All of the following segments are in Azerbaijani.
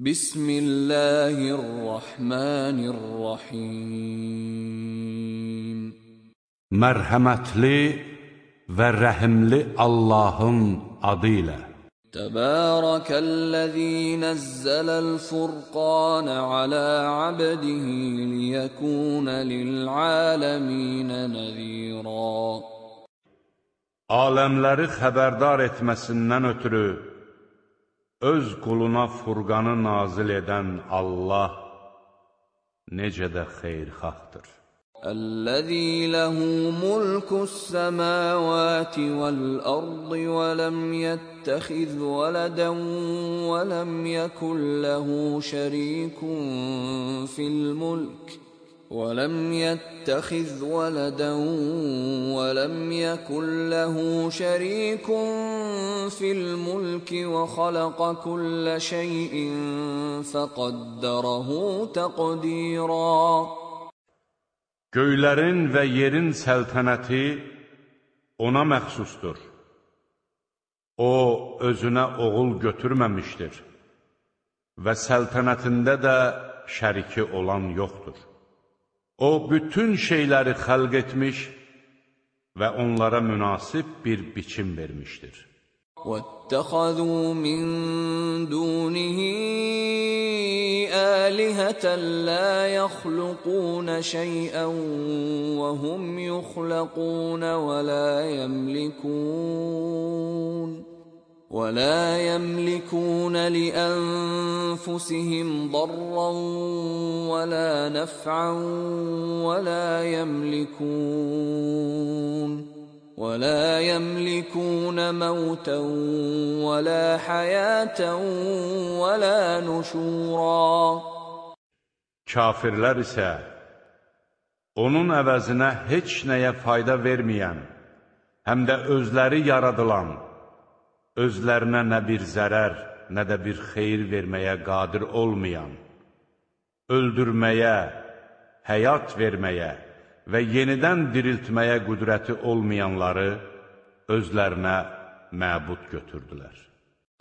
بسم الله الرحمن الرحيم. مرحمتلي ورحملي اللهم عديلا تبارك الذي نزل الفرقان على عبده ليكون للعالمين نذيرا عالمları xəbərdar etməsindən ötürü öz quluna Furqanı nazil edən Allah necə də xeyirxahdır. الذي له ملك السماوات والأرض ولم يتخذ ولدا ولم يكن له شريك في الملك ولم يتخذ ولدا ولم يكن له شريك في الملك وخلق كل شيء فقدره تقديراً Göylərin və yerin səltənəti ona məxsusdur. O, özünə oğul götürməmişdir və səltənətində də şəriki olan yoxdur. O, bütün şeyləri xəlq etmiş və onlara münasib bir biçim vermişdir. وَاتَّخَذُوا مِن دُونِهِ آلهة لا يخلقون شيئا وهم يخلقون ولا يملكون ولا يملكون لأنفسهم ضرا ولا نفعا ولا يملكون ولا يملكون موتا ولا حياة ولا نشورا Kafirlər isə onun əvəzinə heç nəyə fayda verməyən, həm də özləri yaradılan, özlərinə nə bir zərər, nə də bir xeyir verməyə qadir olmayan, öldürməyə, həyat verməyə, və yenidən diriltməyə qüdrəti olmayanları özlərinə məbud götürdülər.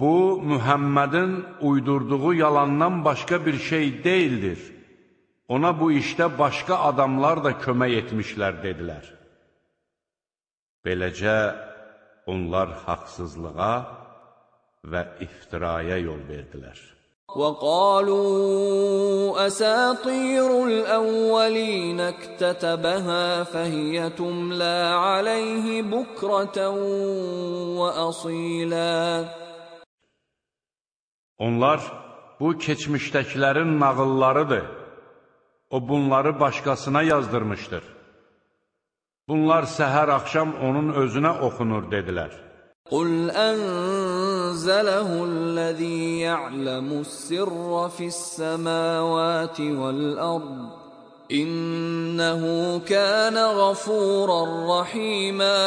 bu Mühəmmədin uydurduğu yalandan başqa bir şey deyildir. Ona bu işdə başqa adamlar da kömək etmişlər dedilər. Beləcə onlar haqsızlığa və iftiraya yol verdilər. وقالوا أساطير الأولين اكتتبها فهي تملى عليه بكرة وأصيلا Onlar, bu keçmişdəkilərin nağıllarıdır. O bunları başqasına yazdırmışdır. Bunlar səhər axşam onun özünə oxunur, dedilər. Qul ənzələhu'l-ləzî ya'ləmu's-sirra fis-semâvâti vel-ard. İnnehu kana ghafuran rahima.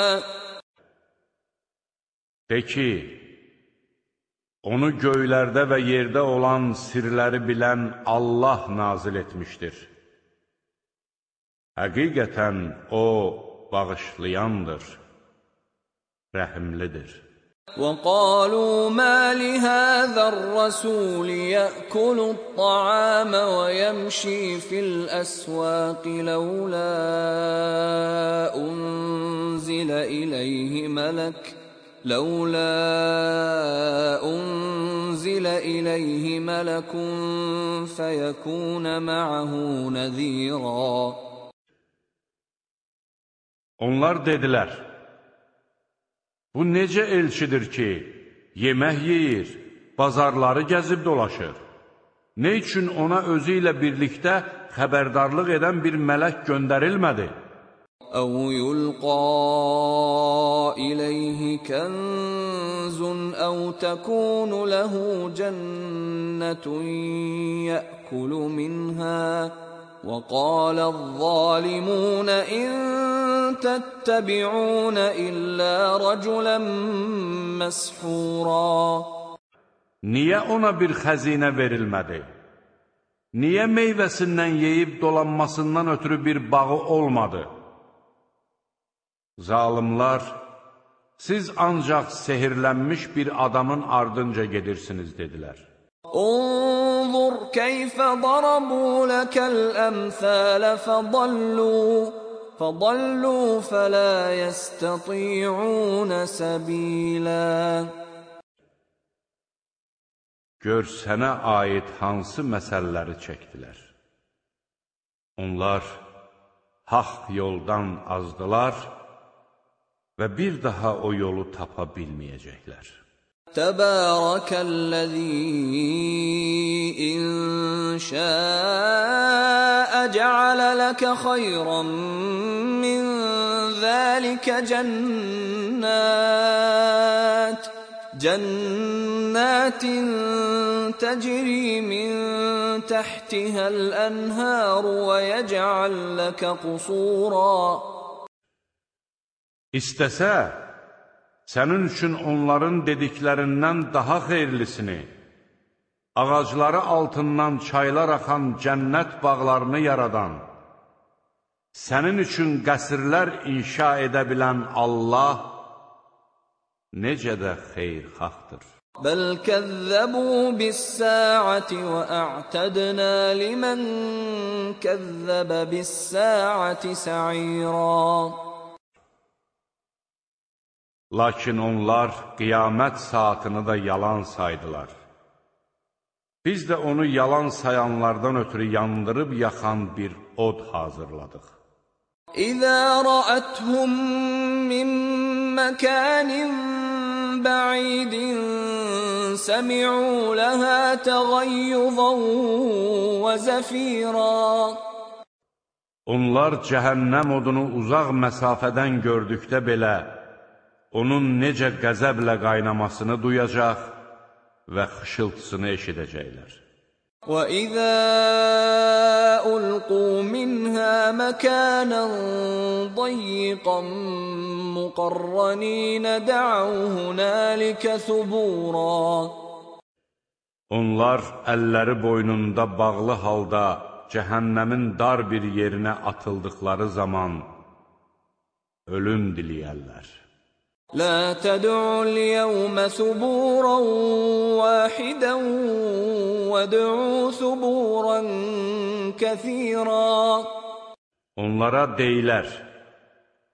De ki, onu göylərdə və yerdə olan sirləri bilən Allah nazil etmişdir. Həqiqətən O bağışlayandır. rəhimlidir. وقالوا ما لهذا الرسول يأكل الطعام ويمشي في الأسواق لولا أنزل إليه ملك لولا أنزل إليه ملك فيكون معه نذيرا Onlar dedilər, Bu necə elçidir ki, yemək yeyir, bazarları gəzib dolaşır? Nə üçün ona özü ilə birlikdə xəbərdarlıq edən bir mələk göndərilmədi? أَوْ يُلْقَى إِلَيْهِ كَنْزٌ أَوْ تَكُونُ لَهُ جَنَّةٌ يَأْكُلُ مِنْهَا وقال الظالمون إن تتبعون إلا رجلا مسحورا Niyə ona bir xəzinə verilmədi? Niyə meyvəsindən yeyib dolanmasından ötürü bir bağı olmadı? Zalimlar, siz ancaq sehirlənmiş bir adamın ardınca gedirsiniz, dedilər. Unzur keyfə darabu ləkəl əmthələ fədallu, fədallu fələ yəstəti'unə səbilə. Gör sənə aid hansı məsələləri çəkdilər. Onlar haqq yoldan azdılar, və bir daha o yolu tapa bilməyəcəklər. الذي إن شاء جعل لك خيرا من ذلك جنات جنات تجري من تحتها الأنهار ويجعل لك قصورا İstəsə, sənin üçün onların dediklərindən daha xeyirlisini, ağacları altından çaylar axan cənnət bağlarını yaradan, sənin üçün qəsirlər inşa edə bilən Allah necə də xeyrxaxdır. Bəl kəzzəbu bis-sa'ati və a'tadna limen kəzzəbə bis-sa'ati sa'ira. Lakin onlar qiyamət saatını da yalan saydılar. Biz də onu yalan sayanlardan ötürü yandırıb yaxan bir od hazırladıq. İzə rəəthum min məkənin bə'idin səmi'u ləhə təğayyudan və zəfirən Onlar cəhənnəm odunu uzaq məsafədən gördükdə belə onun necə qəzəblə qaynamasını duyacaq və xışıltısını eşidəcəklər. وإذا ألقوا منها مكانا ضيقا مقرنين دعوا هنالك ثبورا Onlar əlləri boynunda bağlı halda cəhənnəmin dar bir yerinə atıldıqları zaman ölüm diləyərlər. لا تدعوا اليوم ثبورا واحدا وادعوا ثبورا كثيرا Onlara deyilər,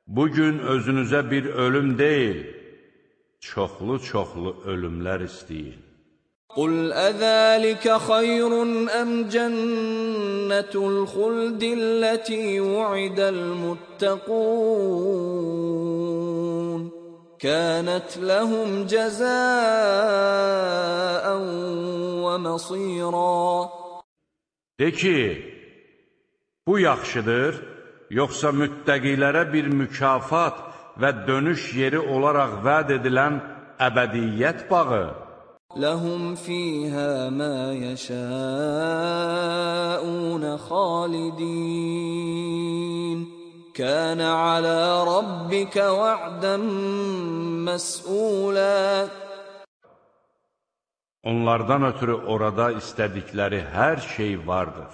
bugün özünüzə bir ölüm deyil, çoxlu-çoxlu ölümlər istəyin. قل أذلك خير أم جنة الخلد التي وعد المتقون كانت لهم جزاء ومصيرا De ki, bu yaxşıdır, yoxsa müttəqilərə bir mükafat və dönüş yeri olaraq vəd edilən əbədiyyət bağı? لهم فيها ما يشاءون خالدين كان على ربك وعدا مسئولا Onlardan ötürü orada istədikləri hər şey vardır.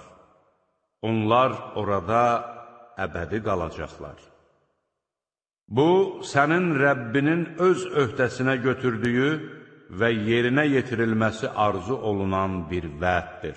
Onlar orada əbədi qalacaqlar. Bu, sənin Rəbbinin öz öhdəsinə götürdüyü və yerinə yetirilməsi arzu olunan bir vəddir.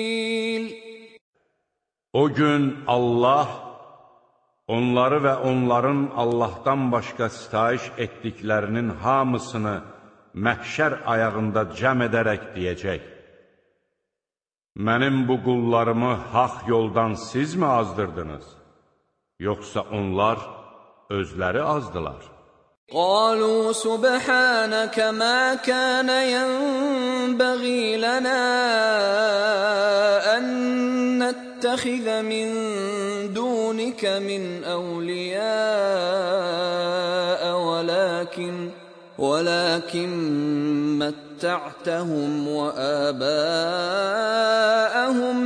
O gün Allah onları və onların Allahdan başqa sitayiş etdiklərinin hamısını məhşər ayağında cəm edərək deyəcək. Mənim bu qullarımı haq yoldan sizmi azdırdınız? Yoxsa onlar özləri azdılar? قالوا سبحانك ما كان ينبغي لنا أن نتخذ من دونك من أولياء ولكن ولكن متعتهم وآباءهم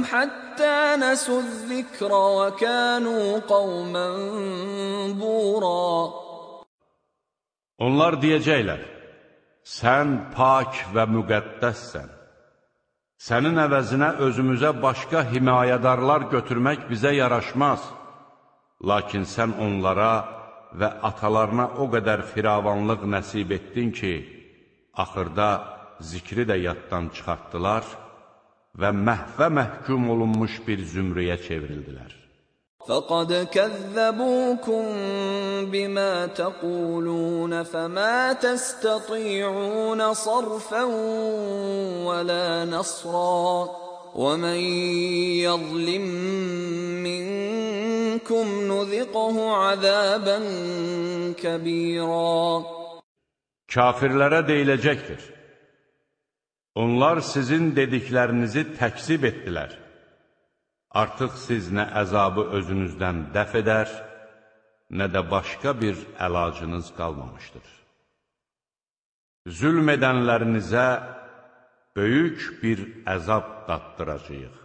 حتى نسوا الذكر وكانوا قوما بوراً Onlar deyəcəklər, sən pak və müqəddəssən. Sənin əvəzinə özümüzə başqa himayədarlar götürmək bizə yaraşmaz. Lakin sən onlara və atalarına o qədər firavanlıq nəsib etdin ki, axırda zikri də yaddan çıxartdılar və məhvə məhkum olunmuş bir zümrüyə çevrildilər. فقد كذبوكم بما تقولون فما تستطيعون صرفا ولا نصرا ومن يظلم منكم نذقه عذابا كبيرا Kafirlərə deyiləcəkdir. Onlar sizin dediklərinizi təksib etdilər. Artıq siz nə əzabı özünüzdən dəf edər, nə də başqa bir əlacınız qalmamışdır. Zülm edənlərinizə böyük bir əzab daddıracaq.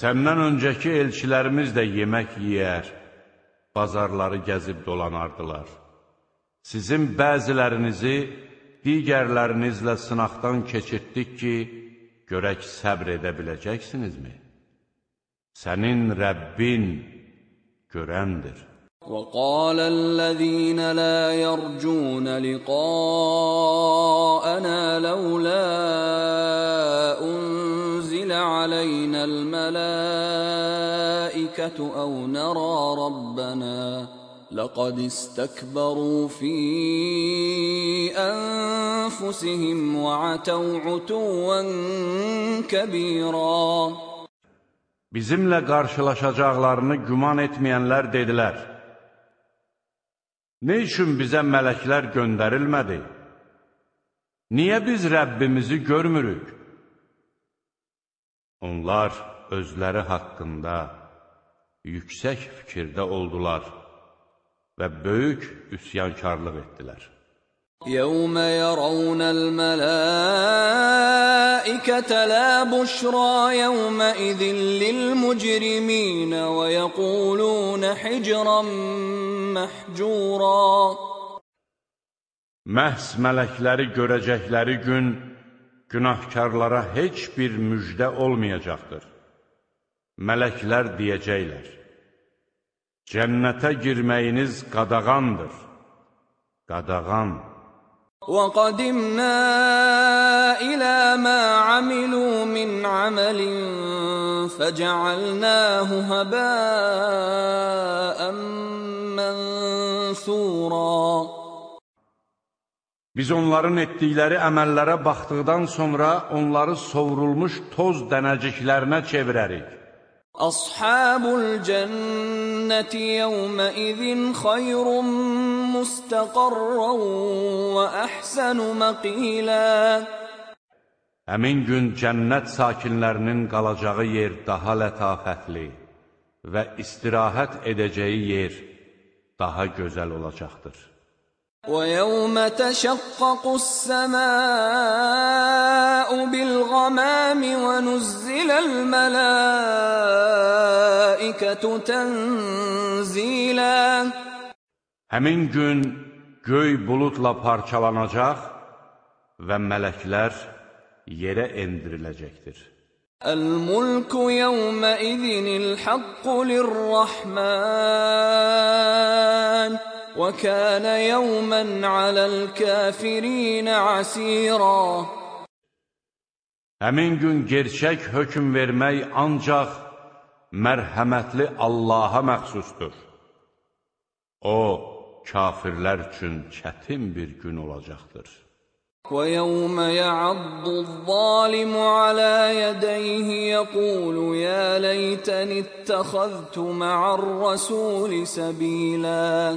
Səndən öncəki elçilərimiz də yemək yeyər, bazarları gəzib dolanardılar. Sizin bəzilərinizi digərlərinizlə sınaqdan keçirtdik ki, görək səbr edə biləcəksinizmi? Sənin Rəbbin görəndir. وقال الذين لا يرجون لقاءنا لولا أنزل علينا الملائكة أو نرى ربنا لقد استكبروا في أنفسهم وعتوا عتوا كبيرا Bizimlə qarşılaşacaqlarını güman etməyənlər dedilər, Nə üçün bizə mələklər göndərilmədi? Niyə biz Rəbbimizi görmürük? Onlar özləri haqqında yüksək fikirdə oldular və böyük üsyankarlıq etdilər. يوم يرون الملائكة لا بشرى يومئذ للمجرمين ويقولون حجرا محجورا Məhz mələkləri görəcəkləri gün günahkarlara heç bir müjdə olmayacaqdır. Mələklər deyəcəklər, Cənnətə girməyiniz qadağandır. Qadağan. وقدمنا إلى ما عملوا من عمل فجعلناه هباء منثورا Biz onların etdikləri əməllərə baxdıqdan sonra onları sovrulmuş toz dənəciklərinə çevirərik. Ashabul cənnəti yevmə izin xayrun müstəqarran və əhsənu məqilə. Həmin gün cənnət sakinlərinin qalacağı yer daha lətafətli və istirahət edəcəyi yer daha gözəl olacaqdır. ويوم تشقق السماء بالغمام ونزل الملائكة تنزيلا Həmin gün göy buludla parçalanacaq və mələklər yerə endiriləcəkdir. الملك يومئذ الحق للرحمن وكان يوما على الكافرين عسيرا Həmin gün gerçək hökm vermək ancaq mərhəmətli Allaha məxsusdur. O, kafirlər üçün çətin bir gün olacaqdır. ويوم يعض الظالم على يديه يقول يا ليتني اتخذت مع الرسول سبيلا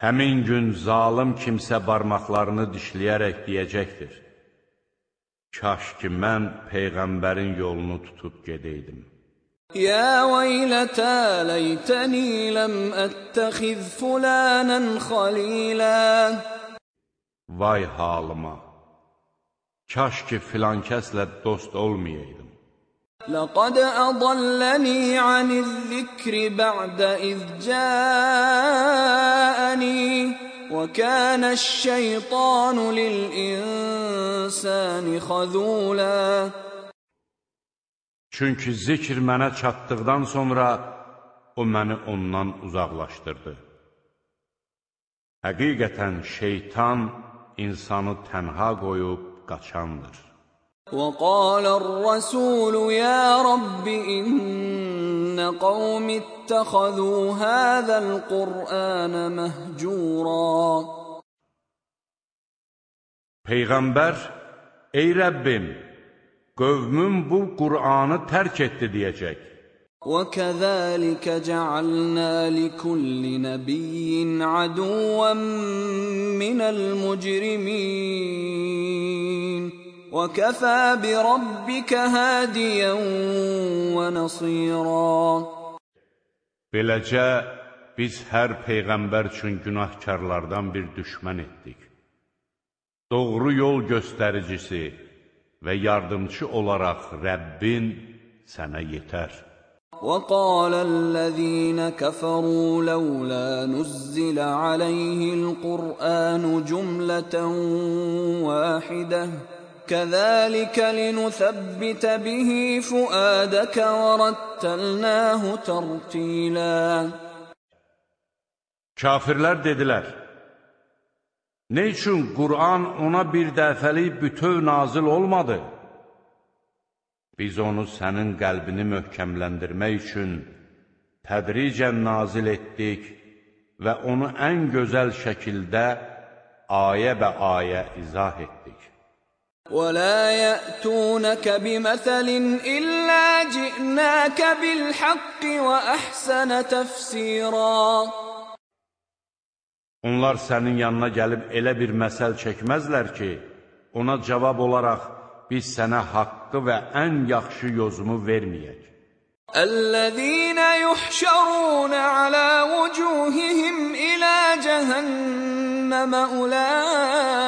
Həmin gün zalım kimsə barmaqlarını dişləyərək deyəcəkdir, Kaş ki, mən Peyğəmbərin yolunu tutub gedeydim. Yə vəylətə ləytəni ləm ətəxiz fulənən xalilə Vay halıma! Kaş ki, filankəslə dost olmayaydım. لقد أضلني عن الذكر بعد إذ جاءني وكان الشيطان للإنسان خذولا Çünki zikr mənə çatdıqdan sonra o məni ondan uzaqlaşdırdı. Həqiqətən şeytan insanı tənha qoyub qaçandır. وقال الرسول يا رب إن قوم اتخذوا هذا القرآن مهجورا Peyğəmbər, ey Rəbbim, qövmüm bu Qur'anı tərk etdi deyəcək. وكذلك جعلنا لكل نبي عدوا من المجرمين وكفى بربك هاديا ونصيرا Beləcə, biz hər Peyğəmbər üçün günahkarlardan bir düşmən etdik. Doğru yol göstəricisi və yardımcı olaraq Rəbbin sənə yetər. وقال الذين كفروا لولا نزل عليه القرآن جملة واحدة كذلك لنثبت به فؤادك ورتلناه ترتيلا Kafirlər dedilər, Nə üçün Qur'an ona bir dəfəlik bütöv nazil olmadı? Biz onu sənin qəlbini möhkəmləndirmək üçün tədricən nazil etdik və onu ən gözəl şəkildə ayə bə ayə izah etdik. ولا يأتونك بمثل إلا جئناك بالحق وأحسن تفسيرا Onlar sənin yanına gəlib elə bir məsəl çəkməzlər ki, ona cavab olaraq biz sənə haqqı və ən yaxşı yozumu verməyək. الذين يحشرون على وجوههم إلى جهنم أولئك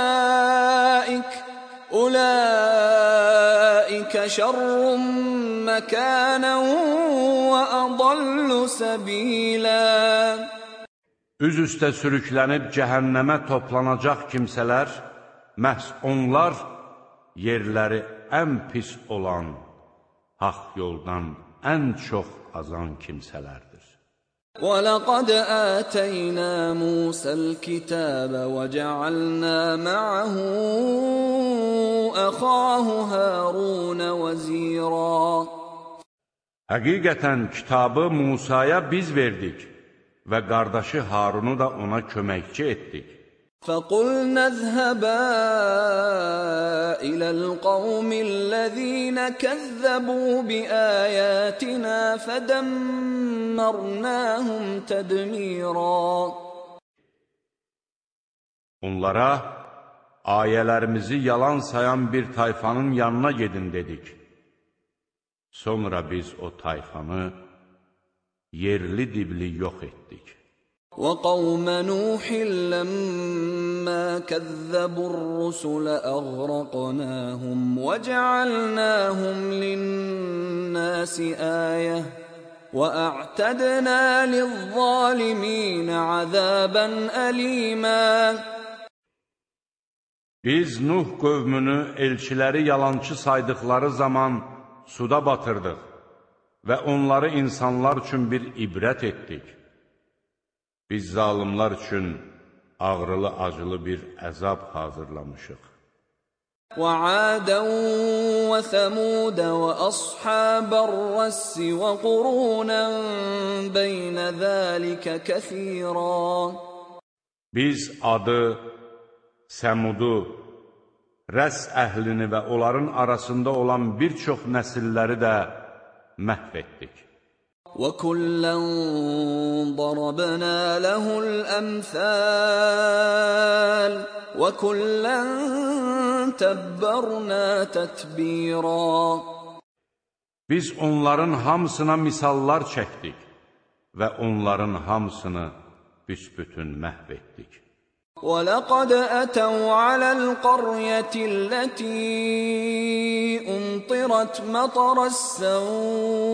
Ulaika şerrun mekanen və adallu səbilə. Üz üstə sürüklənib cəhənnəmə toplanacaq kimsələr, məhz onlar yerləri ən pis olan, haqq yoldan ən çox azan kimsələrdir. ولقد آتينا موسى الكتاب وجعلنا معه أخاه هارون وزيرا Həqiqətən kitabı Musaya biz verdik və qardaşı Harunu da ona köməkçi etdik. فقلنا اذهبا إلى القوم الذين كذبوا بآياتنا فدمرناهم تدميرا Onlara ayələrimizi yalan sayan bir tayfanın yanına gedin dedik. Sonra biz o tayfanı yerli dibli yox etdik. وقوم نوح لما كذبوا الرسل أغرقناهم وجعلناهم للناس آية وأعتدنا للظالمين عذابا أليما Biz Nuh qövmünü elçiləri yalançı saydıqları zaman suda batırdıq və onları insanlar üçün bir ibrət etdik. Biz zalimlar üçün ağrılı-acılı bir əzab hazırlamışıq. وعادا وثمود واصحاب الرس وقرونا بين ذلك كثيرا Biz adı Səmudu, Rəs əhlini və onların arasında olan bir çox nəsilləri də məhv etdik. وَكُلًّا ضَرَبْنَا لَهُ الْأَمْثَالَ وَكُلًّا تَبَّرْنَا تَتْبِيرًا Biz onların hamısına misallar çəkdik və onların hamısını büsbütün məhv etdik. وَلَقَدْ أَتَوْا عَلَى الْقَرْيَةِ الَّتِي أُمْطِرَتْ مَطَرَ السَّوْءِ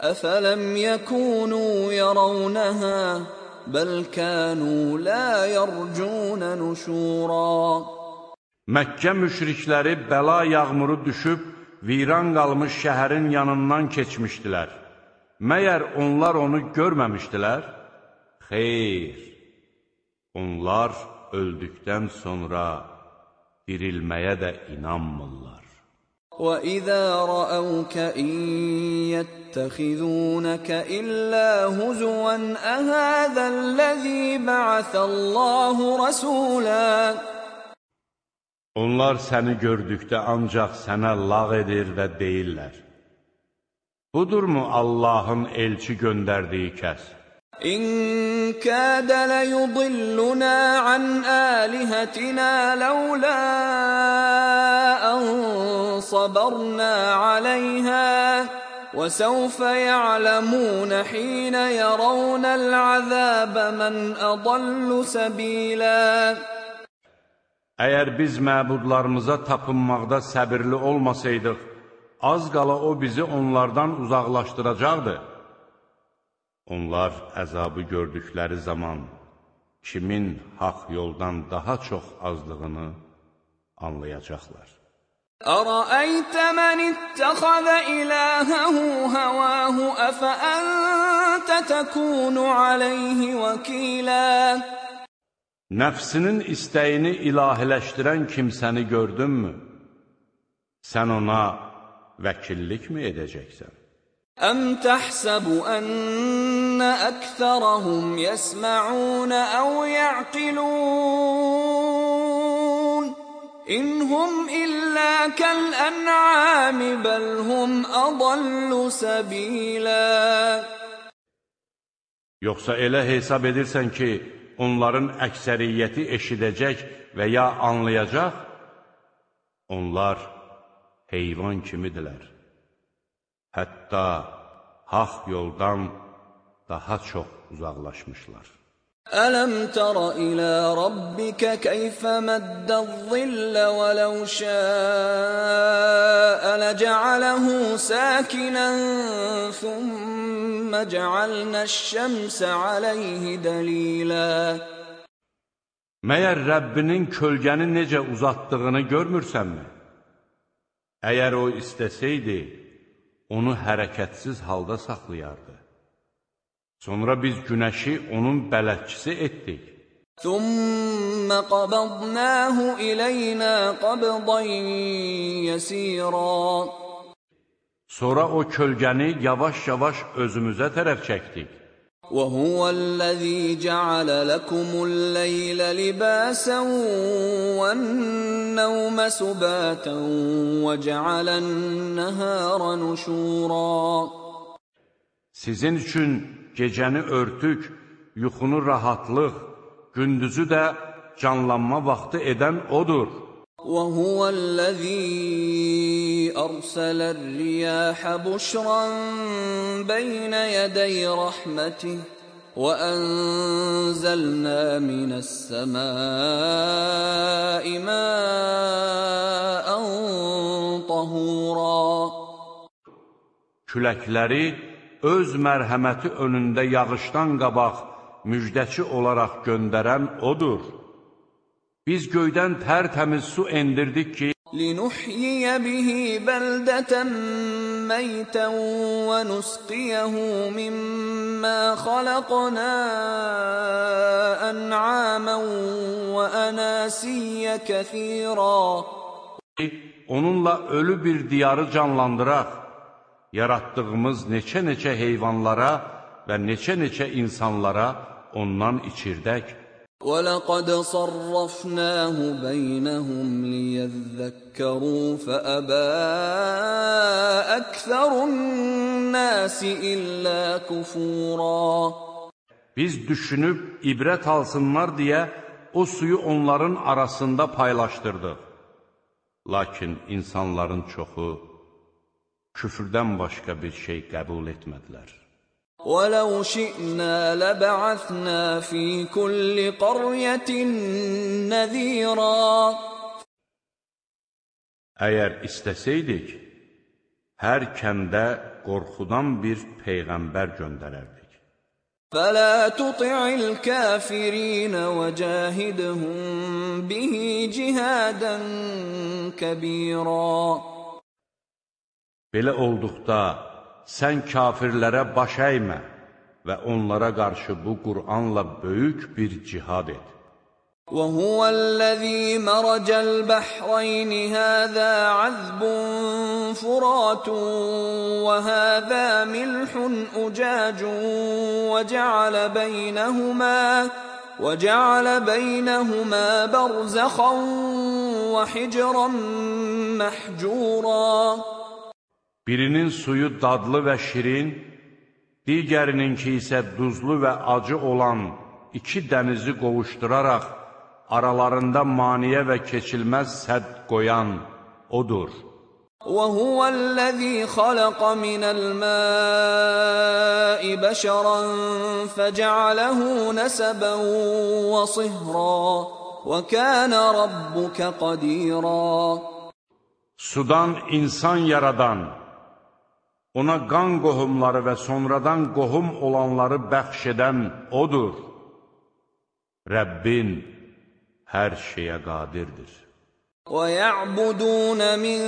أَفَلَمْ يَكُونُوا يَرَوْنَهَا بَلْ كَانُوا لَا يَرْجُونَ نُشُورًا Məkkə müşrikləri bəla yağmuru düşüb, viran qalmış şəhərin yanından keçmişdilər. Məyər onlar onu görməmişdilər? Xeyr, onlar öldükdən sonra dirilməyə də inanmırlar. وَإِذَا رَأَوْكَ إِن يَتَّخِذُونَكَ إِلَّا هُزُوًا أَهَذَا الَّذِي بَعَثَ اللَّهُ رَسُولًا Onlar səni gördükdə ancaq sənə lağ edir və deyirlər. Budurmu Allahın elçi göndərdiyi kəs? إن كاد ليضلنا عن آلهتنا لولا أن صبرنا عليها وسوف يعلمون حين يرون العذاب من أضل سبيلا Əgər biz məbudlarımıza tapınmaqda səbirli olmasaydıq, az qala o bizi onlardan uzaqlaşdıracaqdı. Onlar əzabı gördükləri zaman kimin haqq yoldan daha çox azdığını anlayacaqlar. أرأيت من اتخذ إلهه هواه أفأنت تكون عليه وكيلا Nəfsinin istəyini ilahiləşdirən kimsəni gördünmü? Sən ona vəkillikmi edəcəksən? أم تحسب أن أكثرهم يسمعون أو يعقلون إن هم إلا كالأنعام بل هم أضل سبيلا Yoxsa elə hesab edirsən ki, onların əksəriyyəti eşidəcək və ya anlayacaq? Onlar heyvan kimidirlər. hətta haq yoldan daha çox uzaqlaşmışlar. Ələm tərə ilə rabbikə keyfə məddəz zillə və ləv şəə ləcəaləhu səkinən thümmə cəalnəş-şəmsə aləyhi dəlilə Məyər Rəbbinin kölgəni necə uzatdığını görmürsənmi? Əgər o istəsəydi, onu hərəkətsiz halda saxlayardı. Sonra biz günəşi onun bələdçisi etdik. Thumma qabadnahu ilayna qabdan yasira. Sonra o kölgəni yavaş-yavaş özümüzə tərəf çəkdik. وهو الذي جعل لكم الليل لباسا والنوم سباتا وجعل النهار نشورا Sizin üçün gecəni örtük, yuxunu rahatlıq, gündüzü də canlanma vaxtı edən odur. وهو الذي أرسل الرياح بشرا بين يدي رحمته وأنزلنا من السماء ماء طهورا Küləkləri öz mərhəməti önündə yağışdan qabaq müjdəçi olaraq göndərən odur. Biz göydən tərtəmiz su endirdik ki, لنحيي به بلدة ميتا ونسقيه مما خلقنا أنعاما وأناسيا كثيرا onunla ölü bir diyarı canlandıraq, yaratdığımız neçə-neçə heyvanlara və neçə-neçə insanlara ondan içirdək. ولقد صرفناه بينهم ليذكروا فأبى أكثر الناس إلا كفورا Biz düşünüb ibrət alsınlar deyə o suyu onların arasında paylaşdırdıq. Lakin insanların çoxu küfrdən başqa bir şey qəbul etmədilər. ولو شئنا لبعثنا في كل قرية نذيرا Əgər istəsəydik, hər kəndə qorxudan bir peyğəmbər göndərərdik. فلا تطع الكافرين وجاهدهم به جهادا كبيرا Belə olduqda sən kafirlərə baş əymə və onlara qarşı bu Qur'anla böyük bir cihad et. وهو الذي مرج البحرين هذا عذب فرات وهذا ملح أجاج وجعل بينهما وجعل بينهما برزخا وحجرا محجورا Birinin suyu dadlı və şirin, digərininki isə duzlu və acı olan iki dənizi qovuşduraraq aralarında maniyə və keçilməz sədd qoyan odur. وهو الذي خلق من الماء بشرا فجعله نسبا وصهرا وكان ربك قديرا Sudan insan yaradan, ona qan qohumları və sonradan qohum olanları bəxş edən odur. Rəbbin hər şeyə qadirdir. ويعبدون من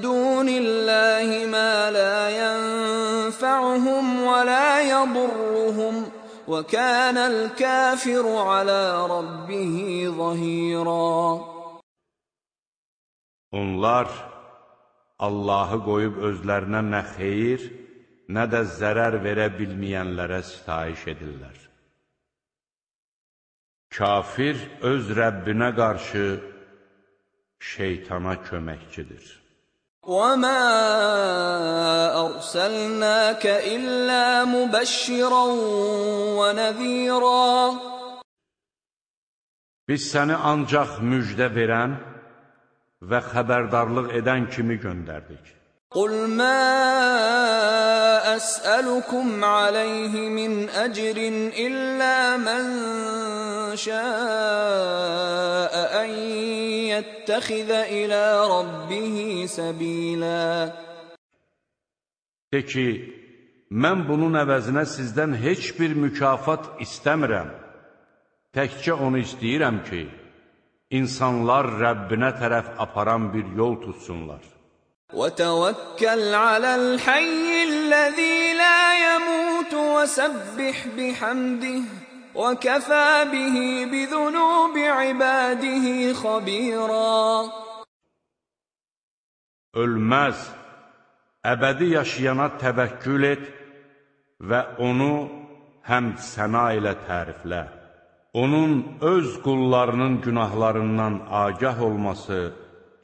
دون الله ما لا ينفعهم ولا يضرهم وكان الكافر على ربه ظهيرا Onlar Allahı qoyub özlərinə nə xeyir, nə də zərər verə bilməyənlərə sitayiş edirlər. Kafir öz Rəbbinə qarşı şeytana köməkçidir. وما أرسلناك إلا مبشرا ونذيرا Biz səni ancaq müjdə verən və xəbərdarlıq edən kimi göndərdik. Qul mə əsəlukum aleyhi min əcrin illə mən şəəə ən yəttəxizə ilə Rabbihi səbilə. De ki, mən bunun əvəzinə sizdən heç bir mükafat istəmirəm. Təkcə onu istəyirəm ki, insanlar Rəbbinə tərəf aparan bir yol tutsunlar. وتوكل على الحي الذي لا يموت وسبح بحمده وكفى به بذنوب عباده خبيرا Ölməz, əbədi yaşayana təvəkkül et və onu həmd səna ilə təriflə. onun öz qullarının günahlarından agah olması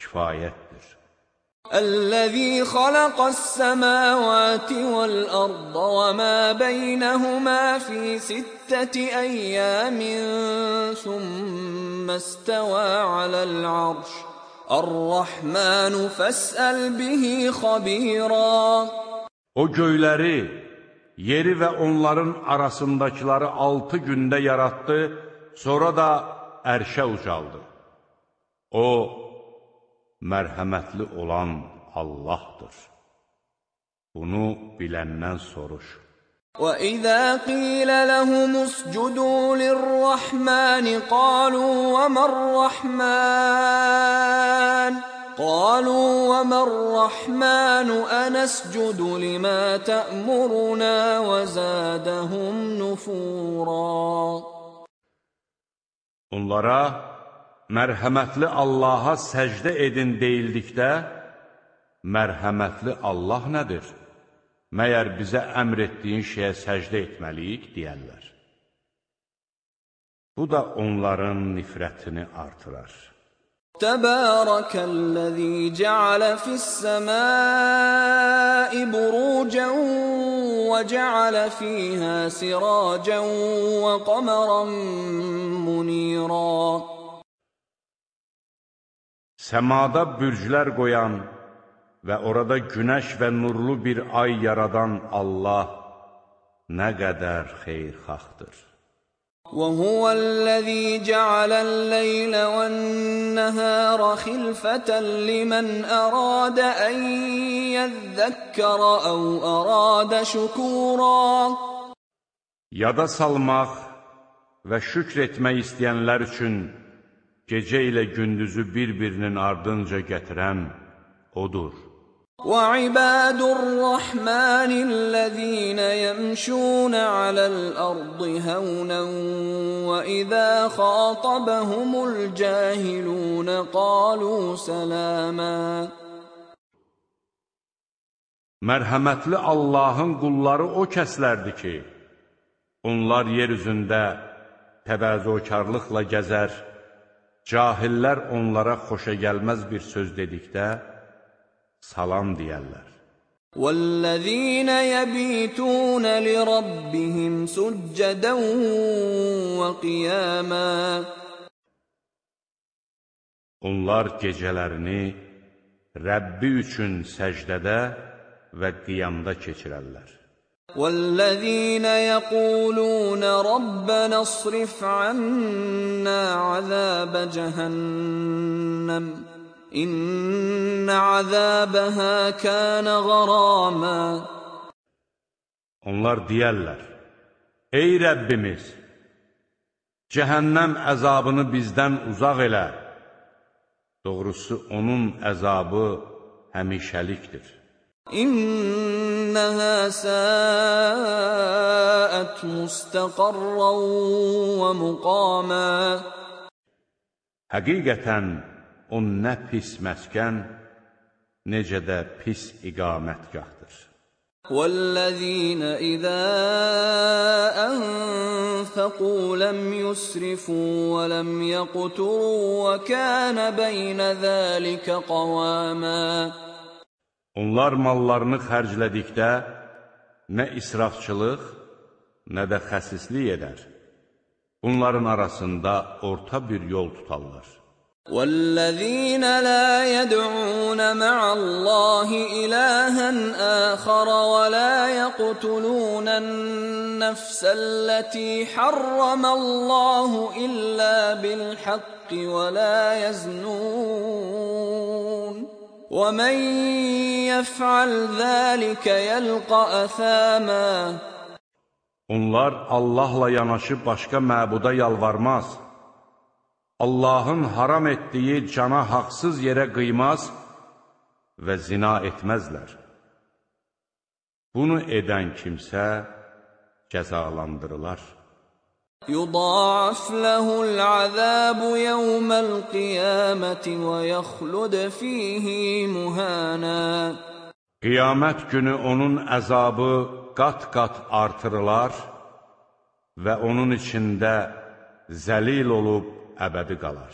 kifayətdir. Əl-ləzi xalaqəs səməvəti vəl-ərdə və mə beynəhumə fi sittəti əyyəmin sümmə istəvə aləl-arş. Ər-Rəhmənu fəsəl bihi xabira. O göyləri, yeri və onların arasındakiları altı gündə yaratdı sonra da ərşə ucaldı. O, mərhəmətli olan Allahdır. Bunu biləndən soruş. وَإِذَا قِيلَ لَهُمُ اسْجُدُوا لِلرَّحْمَنِ قَالُوا وَمَا الرَّحْمَنُ قَالُوا وَمَا الرَّحْمَنُ أَنَسْجُدُ لِمَا تَأْمُرُنَا وَزَادَهُمْ نُفُورًا Onlara mərhəmətli Allaha səcdə edin deyildikdə, mərhəmətli Allah nədir? Məyər bizə əmr etdiyin şeyə səcdə etməliyik, deyərlər. Bu da onların nifrətini artırar. Təbərəkəl-ləzî cəalə fis-səmâi burûcən və cəalə fîhə sirâcən və qaməran munîrâ. Səmada bürclər qoyan, və orada günəş və nurlu bir ay yaradan Allah nə qədər xeyrxaxdır. وهو الذي جعل الليل والنهار خلفة لمن أراد أن يذكر أو أراد شكورا Yada salmaq və şükr etmək istəyənlər üçün gecə ilə gündüzü bir-birinin ardınca gətirən Odur. وعباد الرحمن الذين يمشون على الأرض هونا وإذا خاطبهم الجاهلون قالوا سلاما Mərhəmətli Allahın qulları o kəslərdir ki, onlar yer üzündə təvəzökarlıqla gəzər, cahillər onlara xoşa gəlməz bir söz dedikdə, salam deyərlər. وَالَّذِينَ يَبِيتُونَ لِرَبِّهِمْ سُجَّدًا وَقِيَامًا Onlar gecələrini Rəbbi üçün səcdədə və qiyamda keçirərlər. وَالَّذِينَ يَقُولُونَ رَبَّنَا اصْرِفْ عَنَّا عَذَابَ جَهَنَّمَ İnne azabaha kana garama Onlar deyərlər: Ey Rəbbimiz, cəhənnəm əzabını bizdən uzaq elə. Doğrusu onun əzabı həmişəlikdir. İnnəhə səət mustaqarran və muqama Həqiqətən, o nə pis məskən, necə də pis iqamətgahdır. وَالَّذِينَ إِذَا أَنفَقُوا لَمْ يُسْرِفُوا وَلَمْ يَقْتُرُوا وَكَانَ بَيْنَ ذَلِكَ قَوَامًا Onlar mallarını xərclədikdə nə israfçılıq, nə də xəsislik edər. Bunların arasında orta bir yol tutarlar. والذين لا يدعون مع الله إلها آخر ولا يقتلون النفس التي حرم الله إلا بالحق ولا يزنون ومن يفعل ذلك يلقى أثاما Onlar Allahla yanaşı başqa məbuda yalvarmaz. Allahın haram etdiyi cana haqsız yerə qıymaz və zina etməzlər. Bunu edən kimsə cəzalandırılar. يضاعف له العذاب يوم القيامة ويخلد فيه مهانا Qiyamət günü onun əzabı qat-qat artırılar və onun içində zəlil olub əbədi qalar.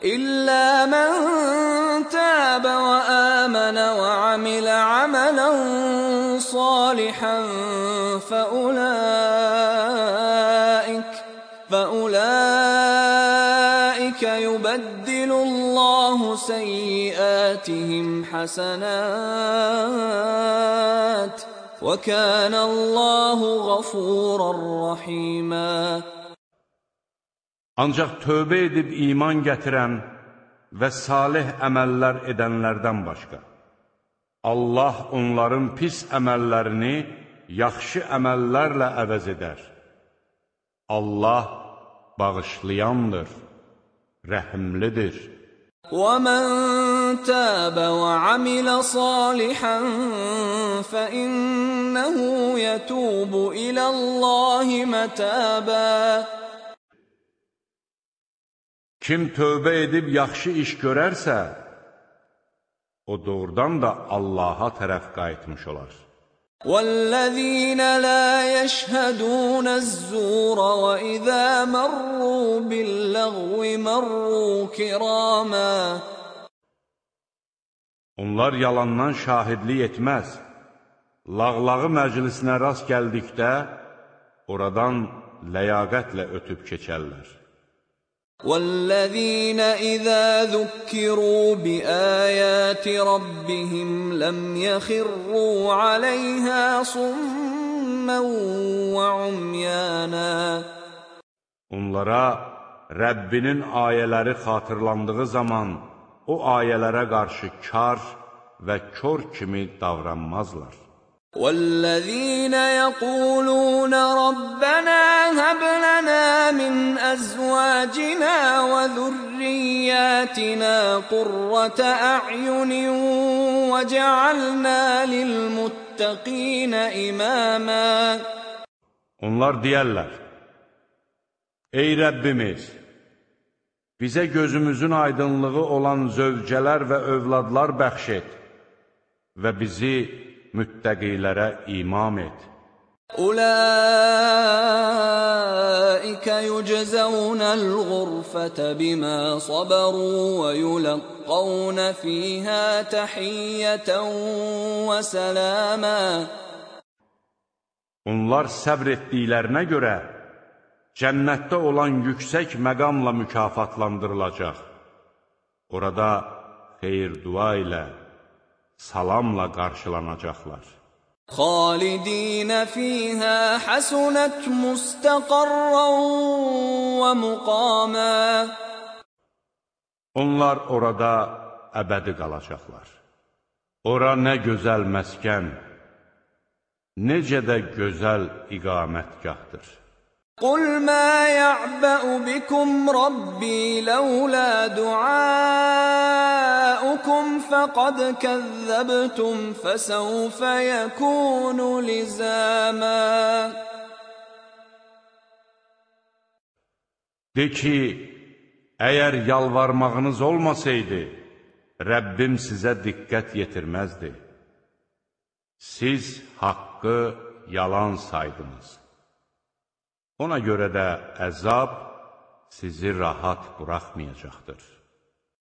İllə mən təbə və əmənə və amilə əmələn salihən fəuləik فأولئك يبدل الله سيئاتهم حسنات وكان الله غفورا رحيما Ancaq tövbə edib iman gətirən və salih əməllər edənlərdən başqa. Allah onların pis əməllərini yaxşı əməllərlə əvəz edər. Allah bağışlayandır, rəhimlidir. وَمَن تَابَ وَعَمِلَ صَالِحًا فَإِنَّهُ يَتُوبُ إِلَى اللَّهِ مَتَابًا Kim tövbə edib yaxşı iş görərsə, o doğrudan da Allaha tərəf qayıtmış olar. وَالَّذِينَ لَا يَشْهَدُونَ الزُّورَ وَإِذَا مَرُّوا بِاللَّغْوِ مَرُّوا كِرَامًا Onlar yalandan şahidlik etməz. Lağlağı məclisinə rast gəldikdə, oradan ləyaqətlə ötüb keçərlər. والذين إذا ذكروا بآيات ربهم لم يخروا عليها صما وعميانا Onlara Rəbbinin ayələri xatırlandığı zaman o ayələrə qarşı kar və kör kimi davranmazlar. والذين يقولون ربنا هب لنا من ازواجنا وذرياتنا قرة اعين وجعلنا للمتقين اماما Onlar deyərlər: Ey Rəbbimiz, bizə gözümüzün aydınlığı olan zövcələr və övladlar bəxş et və bizi müttəqilərə imam et. Ulaika yujzaunal ghurfata bima sabaru və yulqauna fiha tahiyyatan və salama Onlar səbr etdiklərinə görə cənnətdə olan yüksək məqamla mükafatlandırılacaq. Orada xeyir dua ilə salamla qarşılanacaqlar. Xalidinə fīhə həsunət müstəqarran və müqamə Onlar orada əbədi qalacaqlar. Ora nə gözəl məskən, necə də gözəl iqamətgahdır. قل ما يعبأ بكم ربي لولا دعاؤكم فقد كذبتم فسوف يكون لزاما De ki, əgər yalvarmağınız olmasaydı, Rəbbim sizə diqqət yetirməzdi. Siz haqqı yalan saydınız. Ona görə də əzab sizi rahat buraxmayacaqdır.